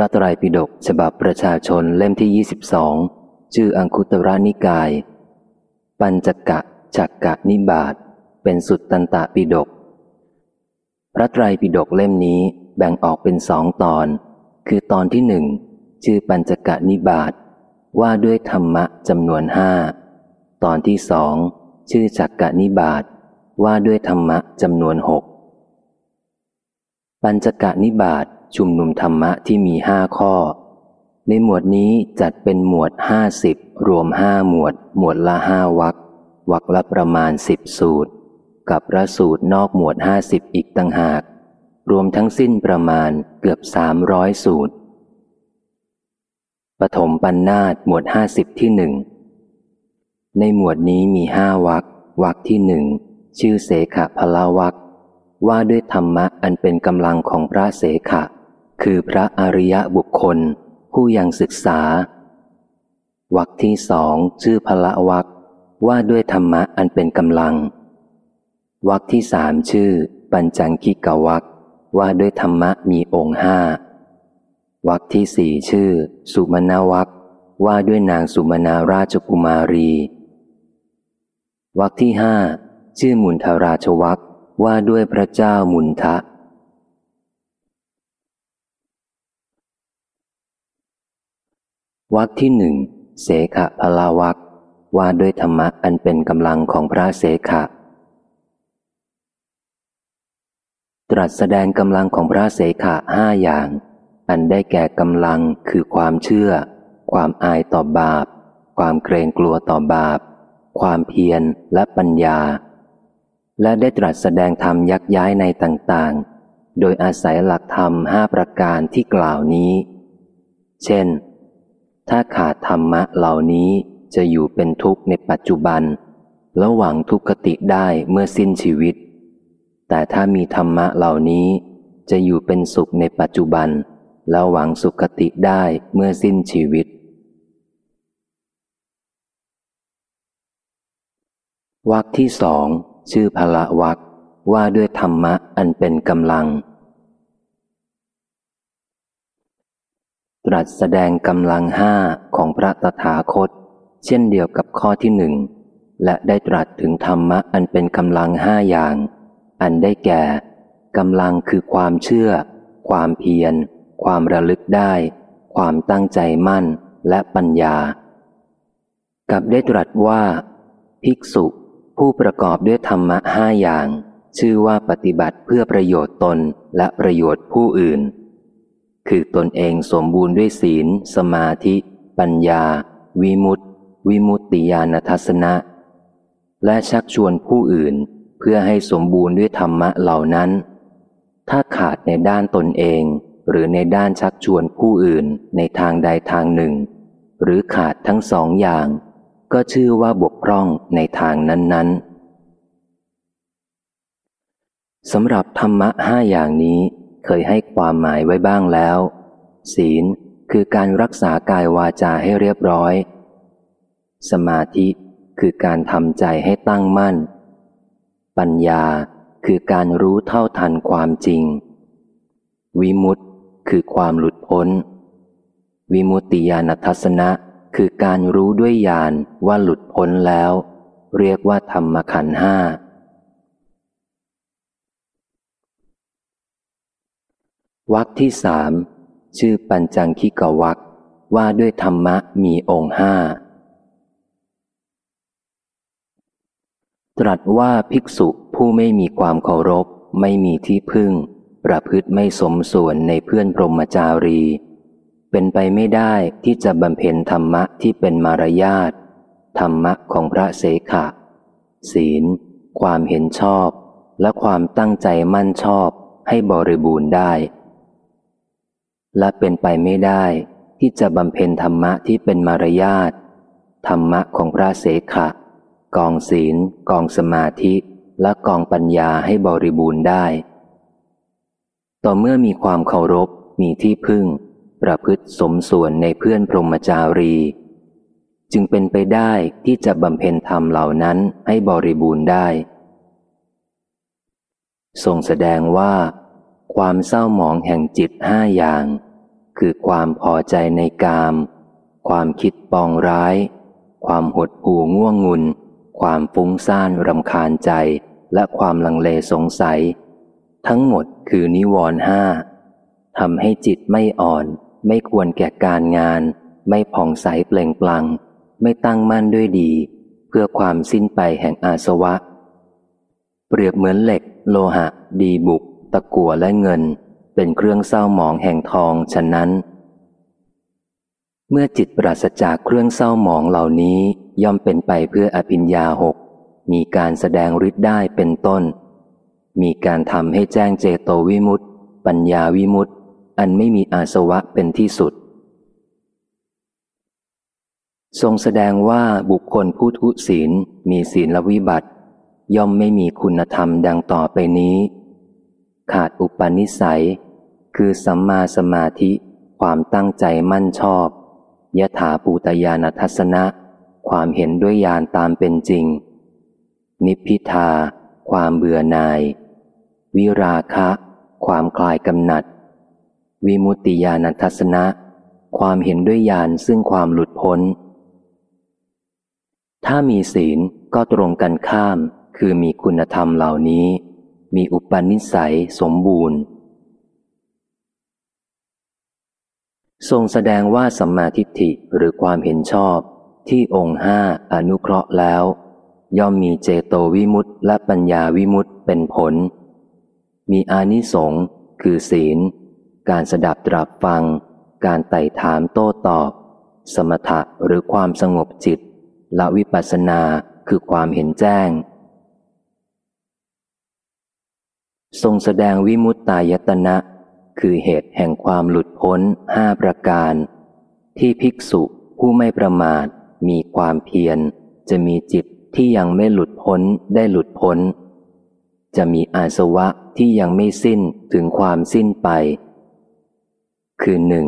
ระไตรปิฎกฉบับประชาชนเล่มที่ 22 ชื่ออังคุตระนิกาย ปัญจกะจักกะนิบาตเป็นสุดตันตะปิฎกพระไตรปิฎกเล่มนี้แบ่งออกเป็นสองตอน คือตอนที่หนึ่งชื่อปัญจกะนิบาตว่าด้วยธรรมะจำนวนห้าตอนที่สองชื่อจักกะนิบาตว่าด้วยธรรมะจำนวนหกปัญจกะนิบาต ชุมนุมธรรมะที่มีห้าข้อ ในหมวดนี้จัดเป็นหมวดห้าสิบรวมห้าหมวด หมวดละห้าวักวักละประมาณสิบสูตร กับพระสูตรนอกหมวดห้าสิบอีกต่างหาก รวมทั้งสิ้นประมาณเกือบสามร้อยสูตรปฐมปัญนาตหมวดห้าสิบที่หนึ่งในหมวดนี้มีห้าวักวักที่หนึ่งชื่อเสขะพลาวักว่าด้วยธรรมะอันเป็นกำลังของพระเสขะ คือพระอริยบุคคล ผู้ยังศึกษา วักที่สองชื่อพละวักว่าด้วยธรรมะอันเป็นกำลัง วักที่สามชื่อ ปัญจังคิกวักว่าด้วยธรรมะมีองค์ห้าวักที่สี่ชื่อ สุมาณวักว่าด้วยนางสุมาณาราชกุมารี วักที่ห้าชื่อมุนทราชวักว่าด้วยพระเจ้ามุนทะ วักที่หนึ่งเสขะพลาวักว่าด้วยธรรมะอันเป็นกำลังของพระเสขะ ตรัสแสดงกำลังของพระเสขะห้าอย่าง อันได้แก่กำลังคือความเชื่อ ความอายต่อบาป ความเกรงกลัวต่อบาป ความเพียรและปัญญา และได้ตรัสแสดงธรรมยักย้ายในต่างๆ โดยอาศัยหลักธรรมห้าประการที่กล่าวนี้ เช่น ถ้าขาดธรรมะเหล่านี้จะอยู่เป็นทุกข์ในปัจจุบัน แล้วหวังทุกขติได้เมื่อสิ้นชีวิต แต่ถ้ามีธรรมะเหล่านี้ จะอยู่เป็นสุขในปัจจุบัน แล้วหวังสุขติได้เมื่อสิ้นชีวิต วักที่สองชื่อพละวักว่าด้วยธรรมะอันเป็นกำลัง ตรัสแสดงกำลังห้าของพระตถาคต เช่นเดียวกับข้อที่หนึ่ง และได้ตรัสถึงธรรมะอันเป็นกำลังห้าอย่าง อันได้แก่กำลังคือความเชื่อ ความเพียร ความระลึกได้ ความตั้งใจมั่นและปัญญา กับได้ตรัสว่า ภิกษุผู้ประกอบด้วยธรรมะห้าอย่าง ชื่อว่าปฏิบัติเพื่อประโยชน์ตนและประโยชน์ผู้อื่น คือตนเองสมบูรณ์ด้วยศีล สมาธิ ปัญญา วิมุตติ วิมุตติญาณทัศนะ และชักชวนผู้อื่นเพื่อให้สมบูรณ์ด้วยธรรมะเหล่านั้น ถ้าขาดในด้านตนเอง หรือในด้านชักชวนผู้อื่นในทางใดทางหนึ่ง หรือขาดทั้งสองอย่าง ก็ชื่อว่าบกพร่องในทางนั้นๆสำหรับธรรมะห้าอย่างนี้ เคยให้ความหมายไว้บ้างแล้ว ศีลคือการรักษากายวาจาให้เรียบร้อย สมาธิคือการทำใจให้ตั้งมั่น ปัญญาคือการรู้เท่าทันความจริง วิมุตติคือความหลุดพ้น วิมุตติญาณทัศนะ คือการรู้ด้วยญาณว่าหลุดพ้นแล้ว เรียกว่าธรรมขันห้า วักที่สามชื่อปัญจังคิกวักว่าด้วยธรรมะมีองค์ห้า ตรัสว่าภิกษุผู้ไม่มีความเคารพ ไม่มีที่พึ่ง ประพฤติไม่สมส่วนในเพื่อนพรหมจารี เป็นไปไม่ได้ที่จะบำเพ็ญธรรมะที่เป็นมารยาทธรรมะของพระเสขะ ศีล ความเห็นชอบ และความตั้งใจมั่นชอบให้บริบูรณ์ได้ และเป็นไปไม่ได้ที่จะบำเพ็ญธรรมะที่เป็นมารยาทธรรมะของพระเสขะ กองศีล กองสมาธิ และกองปัญญาให้บริบูรณ์ได้ ต่อเมื่อมีความเคารพ มีที่พึ่ง ประพฤติสมส่วนในเพื่อนพรหมจารี จึงเป็นไปได้ที่จะบำเพ็ญธรรมเหล่านั้นให้บริบูรณ์ได้ ทรงแสดงว่า ความเศร้าหมองแห่งจิตห้าอย่าง คือความพอใจในกาม ความคิดปองร้าย ความหดหู่ง่วงงุน ความฟุ้งซ่านรำคาญใจ และความลังเลสงสัย ทั้งหมดคือนิวรณ์ห้าทำให้จิตไม่อ่อน ไม่ควรแก่การงาน ไม่ผ่องใสเปล่งปลัง ไม่ตั้งมั่นด้วยดี เพื่อความสิ้นไปแห่งอาสวะ เปรียบเหมือนเหล็ก โลหะ ดีบุก ตะกั่วและเงิน เป็นเครื่องเศร้าหมองแห่งทองฉะนั้น เมื่อจิตปราศจากเครื่องเศร้าหมองเหล่านี้ย่อมเป็นไปเพื่ออภิญญาหก มีการแสดงฤทธิ์ได้เป็นต้น มีการทำให้แจ้งเจโตวิมุตติ ปัญญาวิมุตติ อันไม่มีอาสวะเป็นที่สุด ทรงแสดงว่าบุคคลผู้ทุศีลมีศีลวิบัติ ย่อมไม่มีคุณธรรมดังต่อไปนี้ ขาดอุปนิสัย คือสัมมาสมาธิ ความตั้งใจมั่นชอบยถาปูตยานทัศนะ ความเห็นด้วยญาณตามเป็นจริง นิพพิทา ความเบื่อหน่าย วิราคะ ความคลายกำหนัด วิมุตติญาณทัศนะ ความเห็นด้วยญาณซึ่งความหลุดพ้น ถ้ามีศีลก็ตรงกันข้ามคือมีคุณธรรมเหล่านี้ มีอุปนิสัยสมบูรณ์ ทรงแสดงว่าสัมมาทิฏฐิหรือความเห็นชอบที่องค์ห้าอนุเคราะห์แล้ว ย่อมมีเจโตวิมุตติและปัญญาวิมุตติเป็นผล มีอานิสงส์คือศีล การสดับตรับฟัง การไต่ถามโต้ตอบ สมถะหรือความสงบจิตและวิปัสสนาคือความเห็นแจ้ง ทรงแสดงวิมุตตายตนะ คือเหตุแห่งความหลุดพ้นห้าประการ ที่ภิกษุผู้ไม่ประมาท มีความเพียร จะมีจิตที่ยังไม่หลุดพ้นได้หลุดพ้น จะมีอาสวะที่ยังไม่สิ้นถึงความสิ้นไป คือหนึ่ง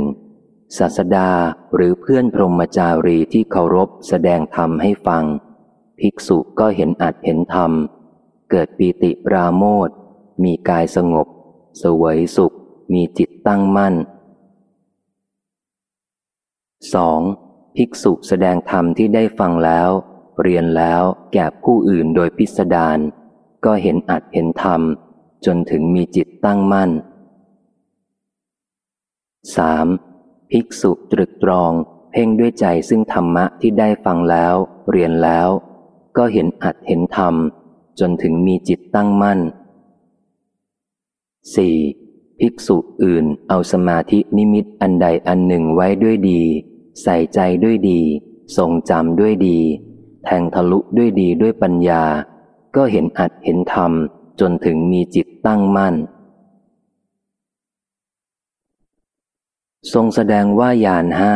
ศาสดาหรือเพื่อนพรหมจารีที่เคารพแสดงธรรมให้ฟัง ภิกษุก็เห็นอัดเห็นธรรม เกิดปีติปราโมท มีกายสงบ สวยสุข มีจิตตั้งมั่น 2. ภิกษุแสดงธรรมที่ได้ฟังแล้ว เรียนแล้วแก่ผู้อื่นโดยพิสดารก็เห็นอัดเห็นธรรม จนถึงมีจิตตั้งมั่น 3. ภิกษุตรึกตรอง เพ่งด้วยใจซึ่งธรรมะที่ได้ฟังแล้ว เรียนแล้ว ก็เห็นอัดเห็นธรรม จนถึงมีจิตตั้งมั่น 4. ภิกษุอื่นเอาสมาธินิมิตอันใดอันหนึ่งไว้ด้วยดี ใส่ใจด้วยดี ทรงจำด้วยดี แทงทะลุด้วยดีด้วยปัญญา ก็เห็นอัดเห็นธรรม จนถึงมีจิตตั้งมั่น ทรงแสดงว่ายานห้า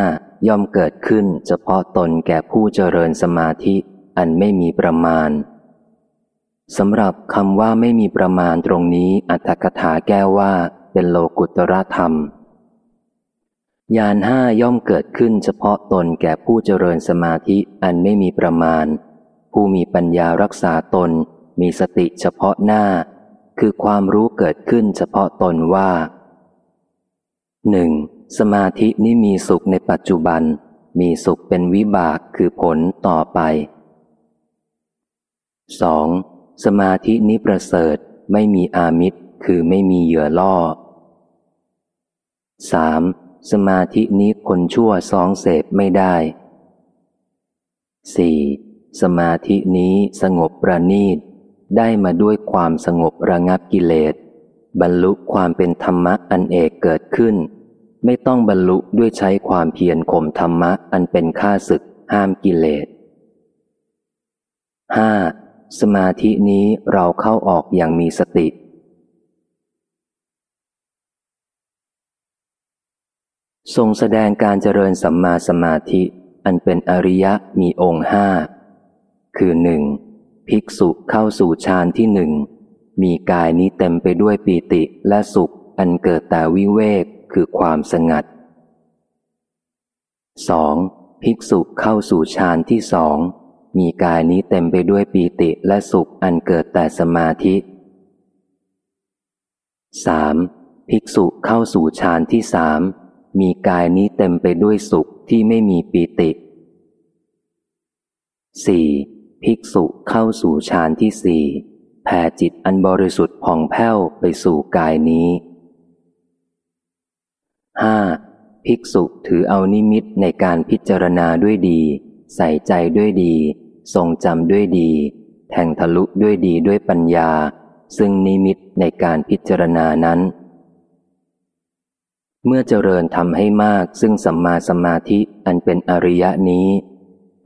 ย่อมเกิดขึ้นเฉพาะตนแก่ผู้เจริญสมาธิอันไม่มีประมาณ สำหรับคำว่าไม่มีประมาณตรงนี้อัตถกถาแก้ว่าเป็นโลกุตระธรรม ยานห้าย่อมเกิดขึ้นเฉพาะตนแก่ผู้เจริญสมาธิอันไม่มีประมาณ ผู้มีปัญญารักษาตนมีสติเฉพาะหน้า คือความรู้เกิดขึ้นเฉพาะตนว่าหนึ่งสมาธินี้มีสุขในปัจจุบัน มีสุขเป็นวิบากคือผลต่อไป 2. สมาธินี้ประเสริฐไม่มีอามิตรคือไม่มีเหยื่อล่อ 3. สมาธินี้คนชั่วซองเสพไม่ได้ 4. สมาธินี้สงบประณีต ได้มาด้วยความสงบระงับกิเลส บรรลุความเป็นธรรมะอันเอกเกิดขึ้น ไม่ต้องบรรลุด้วยใช้ความเพียรข่มธรรมะอันเป็นข้าศึกห้ามกิเลส 5. สมาธินี้เราเข้าออกอย่างมีสติ ทรงแสดงการเจริญสัมมาสมาธิ อันเป็นอริยะมีองค์ห้า คือหนึ่งภิกษุเข้าสู่ฌานที่หนึ่ง มีกายนี้เต็มไปด้วยปีติและสุข อันเกิดแต่วิเวกคือความสงัด 2. ภิกษุเข้าสู่ฌานที่สอง มีกายนี้เต็มไปด้วยปีติและสุขอันเกิดแต่สมาธิ 3. ภิกษุเข้าสู่ฌานที่สามมีกายนี้เต็มไปด้วยสุขที่ไม่มีปีติ 4. ภิกษุเข้าสู่ฌานที่สี่แผ่จิตอันบริสุทธิ์ผ่องแผ้วไปสู่กายนี้ 5. ภิกษุถือเอานิมิตในการพิจารณาด้วยดี ใส่ใจด้วยดี ทรงจำด้วยดีแทงทะลุด้วยดีด้วยปัญญา ซึ่งนิมิตในการพิจารณานั้น เมื่อเจริญทำให้มากซึ่งสัมมาสมาธิอันเป็นอริยะนี้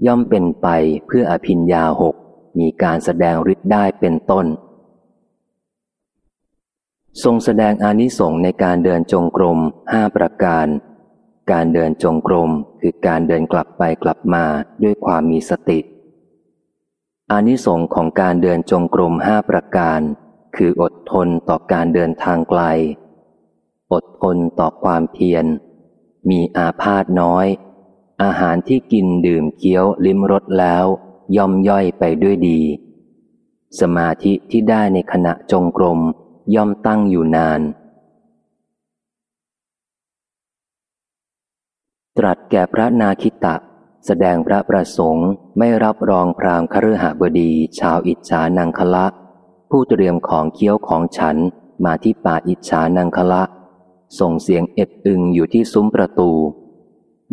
ย่อมเป็นไปเพื่ออภิญญาหกมีการแสดงฤทธิ์ได้เป็นต้น ทรงแสดงอานิสงส์ในการเดินจงกรมห้าประการ การเดินจงกรมคือการเดินกลับไปกลับมาด้วยความมีสติ อานิสงส์ของการเดินจงกรมห้าประการ คืออดทนต่อการเดินทางไกล อดทนต่อความเพียร มีอาพาธน้อย อาหารที่กินดื่มเคี้ยวลิ้มรสแล้ว ย่อมย่อยไปด้วยดี สมาธิที่ได้ในขณะจงกรมย่อมตั้งอยู่นาน ตรัสแก่พระนาคิตะ แสดงพระประสงค์ไม่รับรองพรามคฤหบดี ชาวอิจฉานังคละ ผู้เตรียมของเคี้ยวของฉันมาที่ป่าอิจฉานังคละ ส่งเสียงเอ็ดอึงอยู่ที่ซุ้มประตู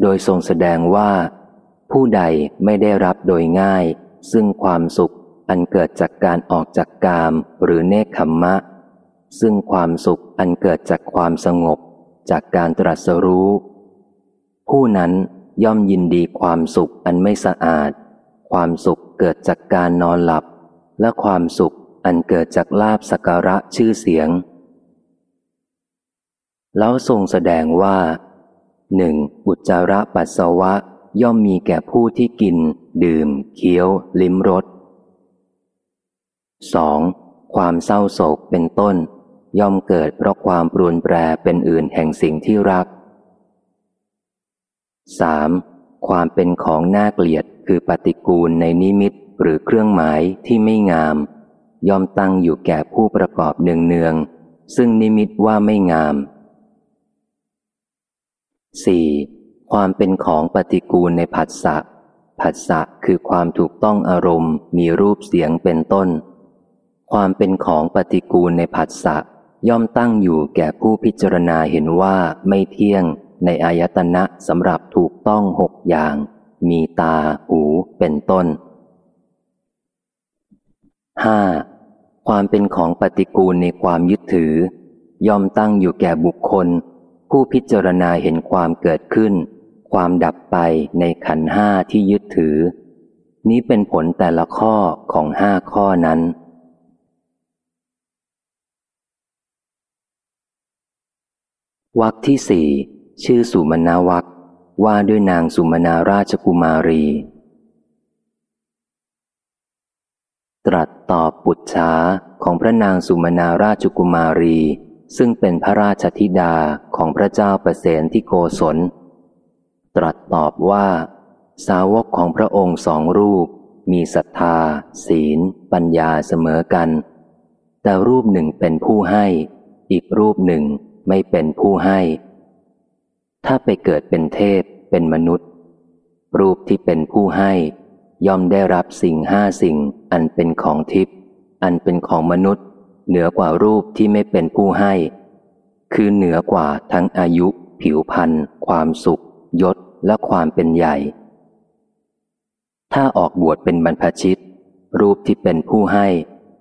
โดยทรงแสดงว่า ผู้ใดไม่ได้รับโดยง่าย ซึ่งความสุขอันเกิดจากการออกจากกามหรือเนคขมมะ ซึ่งความสุขอันเกิดจากความสงบ จากการตรัสรู้ ผู้นั้น ย่อมยินดีความสุขอันไม่สะอาด ความสุขเกิดจากการนอนหลับ และความสุขอันเกิดจากลาบสักการะชื่อเสียง แล้วทรงแสดงว่าหนึ่งอุจจาระปัสสาวะย่อมมีแก่ผู้ที่กิน ดื่ม เคี้ยว ลิ้มรส 2. ความเศร้าโศกเป็นต้น ย่อมเกิดเพราะความปรวนแปรเป็นอื่นแห่งสิ่งที่รัก 3. ความเป็นของน่าเกลียดคือปฏิกูลในนิมิตหรือเครื่องหมายที่ไม่งาม ย่อมตั้งอยู่แก่ผู้ประกอบเนืองเนืองซึ่งนิมิตว่าไม่งาม 4. ความเป็นของปฏิกูลในผัสสะผัสสะคือความถูกต้องอารมณ์ มีรูปเสียงเป็นต้น ความเป็นของปฏิกูลในผัสสะย่อมตั้งอยู่แก่ผู้พิจารณาเห็นว่าไม่เที่ยง ในอายตนะสำหรับถูกต้องหกอย่าง มีตา หู เป็นต้น 5. ความเป็นของปฏิกูลในความยึดถือ ย่อมตั้งอยู่แก่บุคคล ผู้พิจารณาเห็นความเกิดขึ้น ความดับไปในขันห้าที่ยึดถือ นี้เป็นผลแต่ละข้อของห้าข้อนั้นวักที่สี่ ชื่อสุมนาวักว่าด้วยนางสุมนาราชกุมารี ตรัสตอบปุจฉาของพระนางสุมนาราชกุมารี ซึ่งเป็นพระราชธิดาของพระเจ้าประเสนที่โกศล ตรัสตอบว่า สาวกของพระองค์สองรูป มีศรัทธา ศีล ปัญญาเสมอกัน แต่รูปหนึ่งเป็นผู้ให้ อีกรูปหนึ่งไม่เป็นผู้ให้ ถ้าไปเกิดเป็นเทพ เป็นมนุษย์ รูปที่เป็นผู้ให้ ย่อมได้รับสิ่งห้าสิ่ง อันเป็นของทิพย์อันเป็นของมนุษย์ เหนือกว่ารูปที่ไม่เป็นผู้ให้ คือเหนือกว่าทั้งอายุ ผิวพรรณความสุข ยศและความเป็นใหญ่ ถ้าออกบวชเป็นบรรพชิต รูปที่เป็นผู้ให้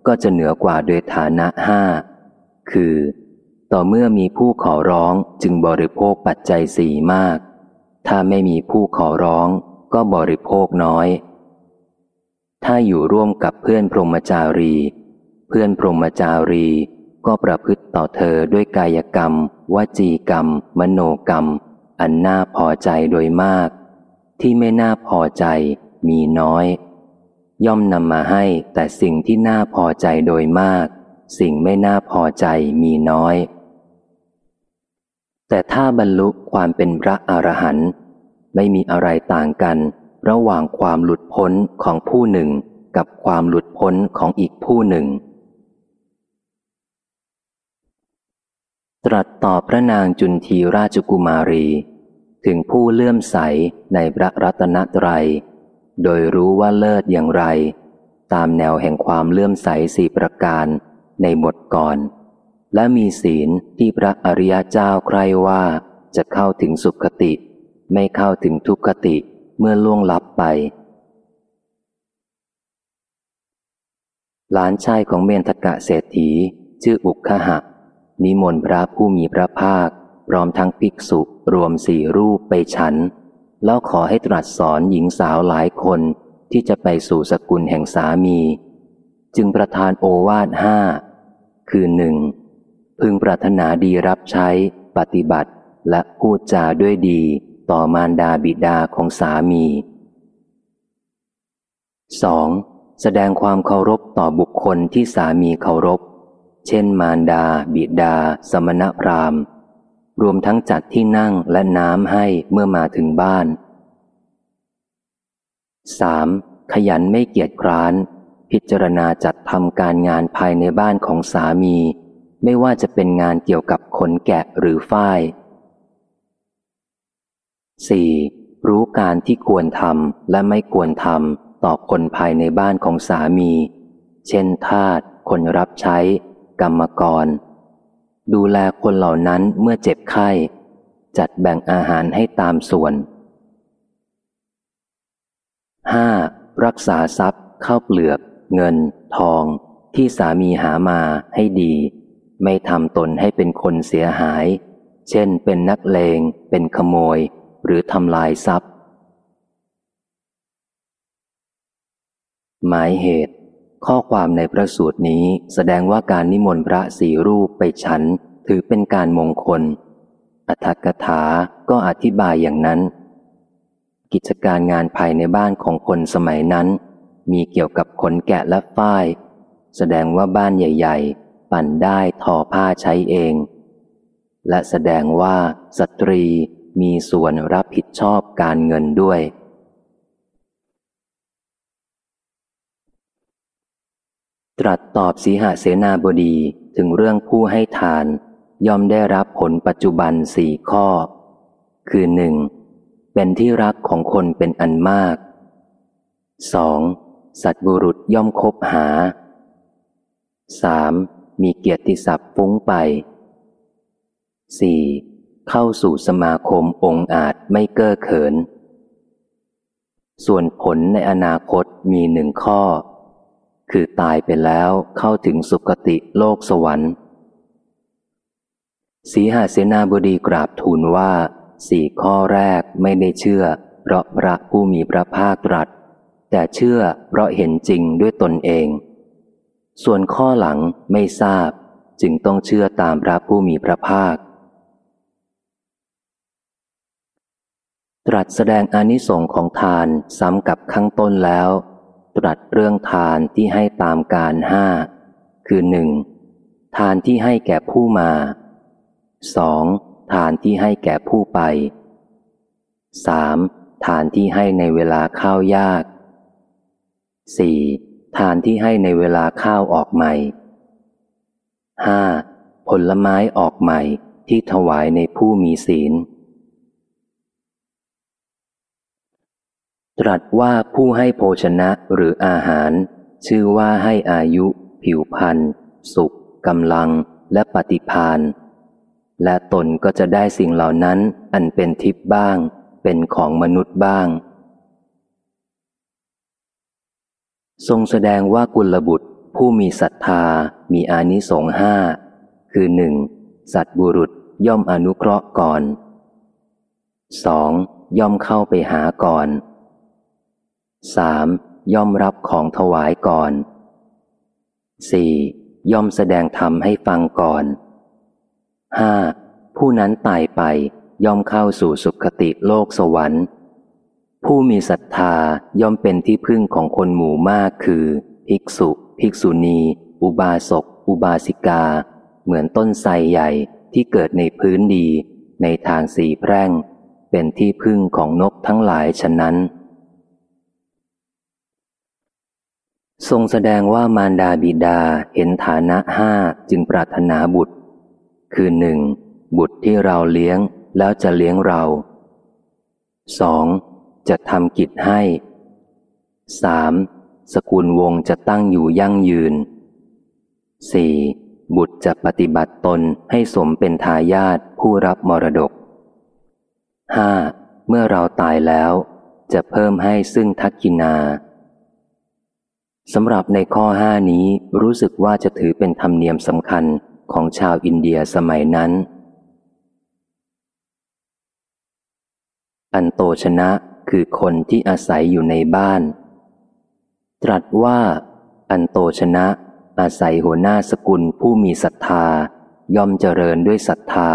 ก็จะเหนือกว่าโดยฐานะห้าคือ ต่อเมื่อมีผู้ขอร้องจึงบริโภคปัจจัยสี่มาก ถ้าไม่มีผู้ขอร้องก็บริโภคน้อย ถ้าอยู่ร่วมกับเพื่อนพรหมจารี เพื่อนพรหมจารีก็ประพฤติต่อเธอด้วยกายกรรม วจีกรรม มโนกรรม อันน่าพอใจโดยมาก ที่ไม่น่าพอใจมีน้อย ย่อมนำมาให้แต่สิ่งที่น่าพอใจโดยมาก สิ่งไม่น่าพอใจมีน้อย แต่ถ้าบรรลุความเป็นพระอรหันต์ไม่มีอะไรต่างกัน ระหว่างความหลุดพ้นของผู้หนึ่ง กับความหลุดพ้นของอีกผู้หนึ่ง ตรัสตอบพระนางจุนทีราชกุมารี ถึงผู้เลื่อมใสในพระรัตนตรัย โดยรู้ว่าเลิศอย่างไร ตามแนวแห่งความเลื่อมใสสี่ประการในบทก่อน และมีศีลที่พระอริยเจ้าใครว่าจะเข้าถึงสุขติ ไม่เข้าถึงทุกขติเมื่อล่วงลับไป หลานชายของเมนทกะเศรษฐี ชื่ออุกขหะ นิมนต์พระผู้มีพระภาค พร้อมทั้งภิกษุรวมสี่รูปไปฉัน แล้วขอให้ตรัสสอนหญิงสาวหลายคนที่จะไปสู่สกุลแห่งสามี จึงประทานโอวาทห้าคือหนึ่ง พึงปรารถนาดีรับใช้ ปฏิบัติ และพูดจาด้วยดีต่อมารดาบิดาของสามี 2. แสดงความเคารพต่อบุคคลที่สามีเคารพ เช่น มารดา บิดา สมณพราหมณ์ รวมทั้งจัดที่นั่งและน้ำให้เมื่อมาถึงบ้าน 3. ขยันไม่เกียจคร้าน พิจารณาจัดทำการงานภายในบ้านของสามี ไม่ว่าจะเป็นงานเกี่ยวกับขนแกะหรือฝ้าย 4. รู้การที่ควรทำและไม่ควรทำต่อคนภายในบ้านของสามี เช่นทาสคนรับใช้ กรรมกร ดูแลคนเหล่านั้นเมื่อเจ็บไข้ จัดแบ่งอาหารให้ตามส่วน 5. รักษาทรัพย์ข้าวเปลือก เงิน ทอง ที่สามีหามาให้ดี ไม่ทำตนให้เป็นคนเสียหาย เช่น เป็นนักเลง เป็นขโมย หรือทำลายทรัพย์ หมายเหตุ ข้อความในพระสูตรนี้แสดงว่าการนิมนต์พระสี่รูปไปฉัน ถือเป็นการมงคล อัตถกถาก็อธิบายอย่างนั้น กิจการงานภายในบ้านของคนสมัยนั้น มีเกี่ยวกับขนแกะและฝ้าย แสดงว่าบ้านใหญ่ ๆ ปั่นได้ทอผ้าใช้เอง และแสดงว่าสตรีมีส่วนรับผิดชอบการเงินด้วย ตรัสตอบสีหาเสนาบดีถึงเรื่องผู้ให้ทาน ย่อมได้รับผลปัจจุบันสี่ข้อ คือหนึ่งเป็นที่รักของคนเป็นอันมาก 2. สัตบุรุษย่อมคบหา 3. มีเกียรติศัพท์ฟุ้งไป 4. เข้าสู่สมาคมองอาจไม่เก้อเขิน ส่วนผลในอนาคตมีหนึ่งข้อ คือตายไปแล้วเข้าถึงสุคติโลกสวรรค์ สีหาเสนาบดีกราบทูลว่าสี่ข้อแรกไม่ได้เชื่อ เพราะพระผู้มีพระภาคตรัส แต่เชื่อเพราะเห็นจริงด้วยตนเอง ส่วนข้อหลังไม่ทราบ จึงต้องเชื่อตามพระผู้มีพระภาค ตรัสแสดงอนิสงค์ของทานซ้ำกับข้างต้นแล้ว ตรัสเรื่องทานที่ให้ตามการห้าคือหนึ่งทานที่ให้แก่ผู้มาสองทานที่ให้แก่ผู้ไปสามทานที่ให้ในเวลาข้าวยากสี่ ทานที่ให้ในเวลาข้าวออกใหม่ห้าผลไม้ออกใหม่ที่ถวายในผู้มีศีล ตรัสว่าผู้ให้โภชนะหรืออาหาร ชื่อว่าให้อายุ ผิวพันธ์สุขกำลังและปฏิพานและตนก็จะได้สิ่งเหล่านั้นอันเป็นทิพย์บ้าง เป็นของมนุษย์บ้าง ทรงแสดงว่ากุลบุตร ผู้มีศรัทธา มีอานิสงส์ห้า คือหนึ่งสัตบุรุษย่อมอนุเคราะห์ก่อนสองย่อมเข้าไปหาก่อนสามย่อมรับของถวายก่อนสี่ย่อมแสดงธรรมให้ฟังก่อนห้าผู้นั้นตายไปย่อมเข้าสู่สุคติโลกสวรรค์ ผู้มีศรัทธาย่อมเป็นที่พึ่งของคนหมู่มากคือ ภิกษุ ภิกษุณี อุบาสก อุบาสิกา เหมือนต้นไทรใหญ่ที่เกิดในพื้นดี ในทางสีแพร่ง เป็นที่พึ่งของนกทั้งหลายฉะนั้น ทรงแสดงว่ามารดาบิดาเห็นฐานะห้าจึงปรารถนาบุตร คือหนึ่งบุตรที่เราเลี้ยงแล้วจะเลี้ยงเราสอง จะทำกิจให้สามสกุลวงจะตั้งอยู่ยั่งยืนสี่บุตรจะปฏิบัติตนให้สมเป็นทายาทผู้รับมรดกห้าเมื่อเราตายแล้ว จะเพิ่มให้ซึ่งทักกินาสำหรับในข้อห้านี้รู้สึกว่าจะถือเป็นธรรมเนียมสำคัญของชาวอินเดียสมัยนั้น อันโตชนะ คือคนที่อาศัยอยู่ในบ้าน ตรัสว่า อันโตชนะ อาศัยหัวหน้าสกุลผู้มีศรัทธา ย่อมเจริญด้วยศรัทธา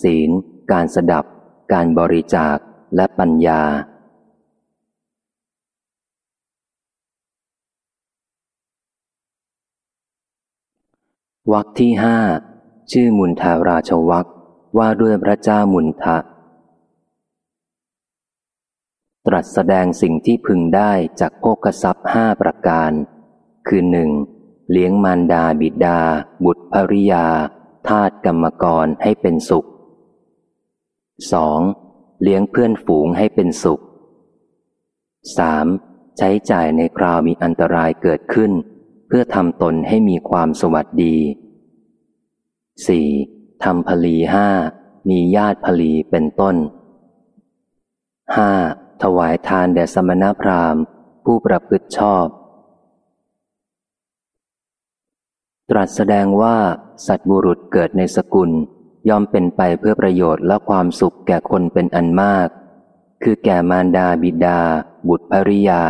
ศีล การสดับ การบริจาคและปัญญา วักที่ห้าชื่อมุนทาราชวักว่าด้วยพระเจ้ามุนทะ ตรัสแสดงสิ่งที่พึงได้จากโภกทรัพย์ห้าประการ คือหนึ่งเลี้ยงมารดาบิดา บุตรภริยา ทาตกรรมกรให้เป็นสุขสองเลี้ยงเพื่อนฝูงให้เป็นสุขสามใช้จ่ายในคราวมีอันตรายเกิดขึ้น เพื่อทำตนให้มีความสวัสดี 4. ทำผลีห้ามีญาติผลีเป็นต้น 5. ถวายทานแด่สมณพราหมณ์ ผู้ประพฤติชอบ ตรัสแสดงว่าสัตบุรุษเกิดในสกุลย่อมเป็นไปเพื่อประโยชน์และความสุขแก่คนเป็นอันมาก คือแก่มารดาบิดา บุตรภริยา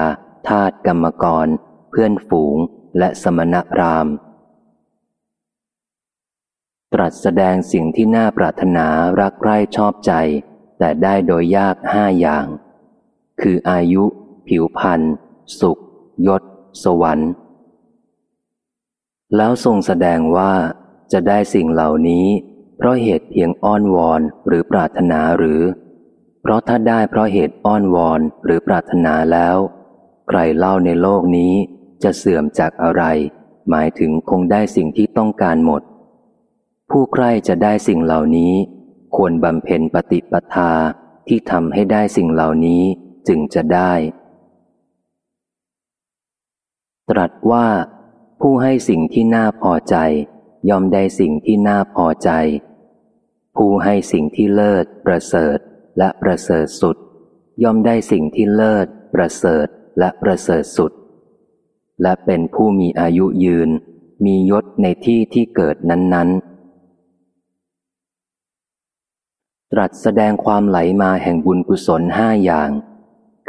ทาตกรรมกร เพื่อนฝูง และสมณพราหมณ์ ตรัสแสดงสิ่งที่น่าปรารถนารักใคร่ชอบใจ แต่ได้โดยยากห้าอย่าง คืออายุ ผิวพรรณสุข ยศ สวรรค์ แล้วทรงแสดงว่าจะได้สิ่งเหล่านี้ เพราะเหตุเพียงอ้อนวอนหรือปรารถนาหรือ เพราะถ้าได้เพราะเหตุอ้อนวอนหรือปรารถนาแล้ว ใครเล่าในโลกนี้จะเสื่อมจากอะไร หมายถึงคงได้สิ่งที่ต้องการหมด ผู้ใครจะได้สิ่งเหล่านี้ ควรบำเพ็ญปฏิปทาที่ทำให้ได้สิ่งเหล่านี้ จึงจะได้ ตรัสว่า ผู้ให้สิ่งที่น่าพอใจ ย่อมได้สิ่งที่น่าพอใจ ผู้ให้สิ่งที่เลิศ ประเสริฐและประเสริฐสุด ย่อมได้สิ่งที่เลิศ ประเสริฐและประเสริฐสุด และเป็นผู้มีอายุยืน มียศในที่ที่เกิดนั้นๆตรัสแสดงความไหลมาแห่งบุญกุศลห้าอย่าง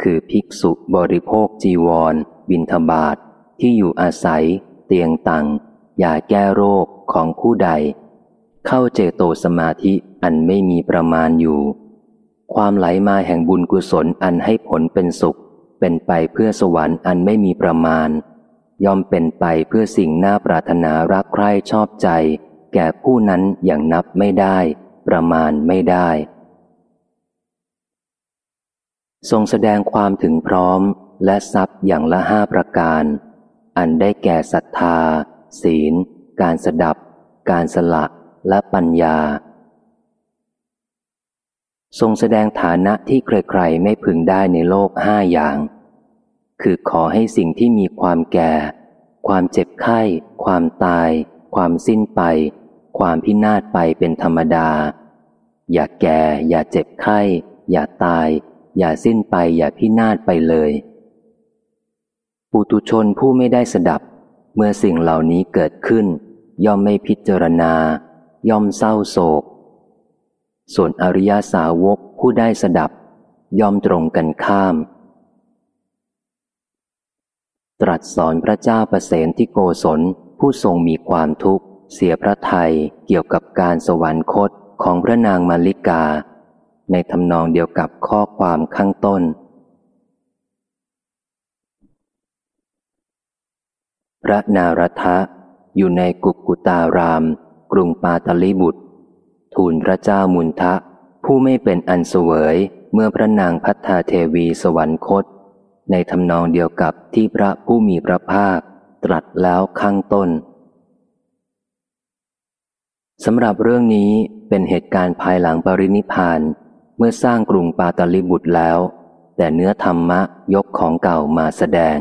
คือภิกษุบริโภคจีวร บินทบาทที่อยู่อาศัย เตียงตังยาแก้โรคของผู้ใด เข้าเจโตสมาธิอันไม่มีประมาณอยู่ ความไหลมาแห่งบุญกุศลอันให้ผลเป็นสุข เป็นไปเพื่อสวรรค์อันไม่มีประมาณย่อมเป็นไปเพื่อสิ่งน่าปรารถนารักใคร่ชอบใจ แก่ผู้นั้นอย่างนับไม่ได้ ประมาณไม่ได้ ทรงแสดงความถึงพร้อมและทรัพย์อย่างละห้าประการ อันได้แก่ศรัทธา ศีล การสดับ การสละและปัญญา ทรงแสดงฐานะที่ใครๆไม่พึงได้ในโลกห้าอย่าง คือขอให้สิ่งที่มีความแก่ ความเจ็บไข้ ความตาย ความสิ้นไป ความพินาศไปเป็นธรรมดา อย่าแก่ อย่าเจ็บไข้ อย่าตาย อย่าสิ้นไปอย่าพินาศไปเลยปุตุชนผู้ไม่ได้สดับ เมื่อสิ่งเหล่านี้เกิดขึ้น ย่อมไม่พิจารณา ย่อมเศร้าโศก ส่วนอริยาสาวกผู้ได้สดับ ย่อมตรงกันข้าม ตรัสสอนพระเจ้าประเสนที่โกศลผู้ทรงมีความทุกข์ เสียพระไทยเกี่ยวกับการสวรรคตของพระนางมาริกา ในทำนองเดียวกับข้อความข้างต้น พระนารทะอยู่ในกุกุตาราม กรุงปาตลิบุตร ทูลพระเจ้ามุนทะ ผู้ไม่เป็นอันเสวยเมื่อพระนางพัฒาเทวีสวรรคต ในทำนองเดียวกับที่พระผู้มีพระภาคตรัสแล้วข้างต้นสำหรับเรื่องนี้เป็นเหตุการณ์ภายหลังปรินิพาน เมื่อสร้างกรุงปาตลิบุตรแล้ว แต่เนื้อธรรมะยกของเก่ามาแสดง